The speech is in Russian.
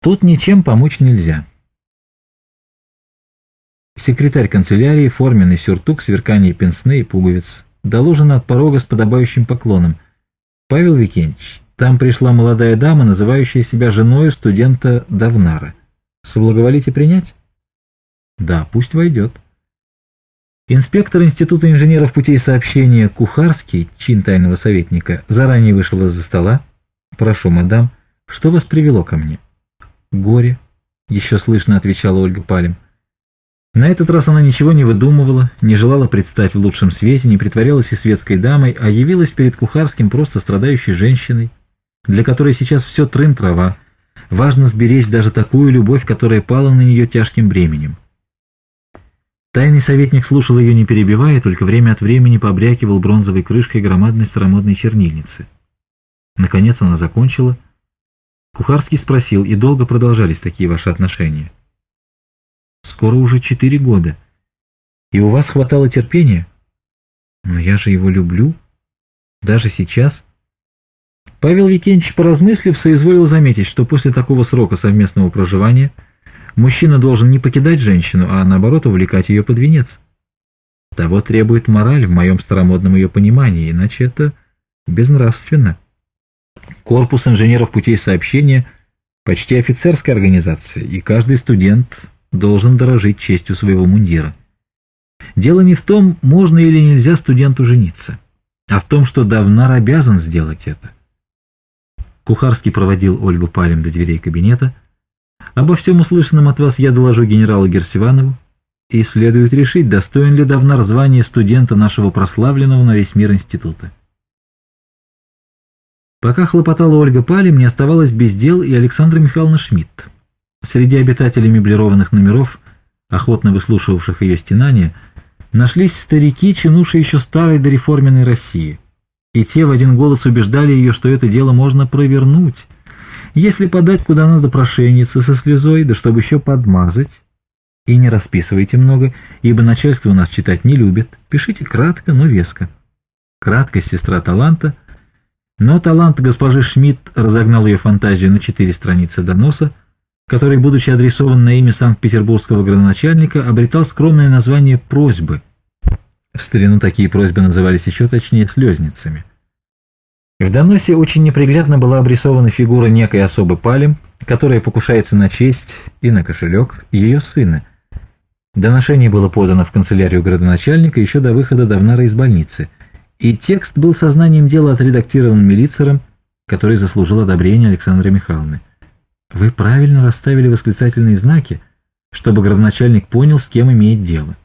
Тут ничем помочь нельзя. Секретарь канцелярии, форменный сюртук, сверкание пенсны и пуговиц. Доложено от порога с подобающим поклоном. Павел Викентьевич, там пришла молодая дама, называющая себя женой студента Давнара. Соблаговолите принять? Да, пусть войдет. Инспектор Института инженеров путей сообщения Кухарский, чин тайного советника, заранее вышел из-за стола. Прошу, мадам, что вас привело ко мне? горе», — еще слышно отвечала Ольга Палем. На этот раз она ничего не выдумывала, не желала предстать в лучшем свете, не притворялась и светской дамой, а явилась перед Кухарским просто страдающей женщиной, для которой сейчас все трын трава. Важно сберечь даже такую любовь, которая пала на нее тяжким бременем. Тайный советник слушал ее, не перебивая, только время от времени побрякивал бронзовой крышкой громадной старомодной чернильницы. Наконец она закончила — Кухарский спросил, и долго продолжались такие ваши отношения? Скоро уже четыре года. И у вас хватало терпения? Но я же его люблю. Даже сейчас. Павел Викентьевич, поразмыслив, соизволил заметить, что после такого срока совместного проживания мужчина должен не покидать женщину, а наоборот увлекать ее под венец. Того требует мораль в моем старомодном ее понимании, иначе это безнравственно корпус инженеров путей сообщения почти офицерская организация, и каждый студент должен дорожить честью своего мундира. Дело не в том, можно или нельзя студенту жениться, а в том, что Давнар обязан сделать это. Кухарский проводил Ольгу Палем до дверей кабинета. «Обо всем услышанном от вас я доложу генералу Герсиванову, и следует решить, достоин ли Давнар звания студента нашего прославленного на весь мир института». Пока хлопотала Ольга Палем, не оставалось без дел и Александра Михайловна Шмидт. Среди обитателей меблированных номеров, охотно выслушивавших ее стенания, нашлись старики, чинувшие еще старой дореформенной России. И те в один голос убеждали ее, что это дело можно провернуть, если подать куда надо прошенице со слезой, да чтобы еще подмазать. И не расписывайте много, ибо начальство у нас читать не любит. Пишите кратко, но веско. Краткость сестра таланта — но талант госпожи Шмидт разогнал ее фантазию на четыре страницы доноса, который, будучи адресован на имя санкт-петербургского градоначальника, обретал скромное название «просьбы». В старину такие просьбы назывались еще точнее «слезницами». В доносе очень неприглядно была обрисована фигура некой особы Палим, которая покушается на честь и на кошелек ее сына. Доношение было подано в канцелярию градоначальника еще до выхода Давнара из больницы – и текст был сознанием дела отредактирован Мелицером, который заслужил одобрение Александры Михайловны. «Вы правильно расставили восклицательные знаки, чтобы градоначальник понял, с кем имеет дело».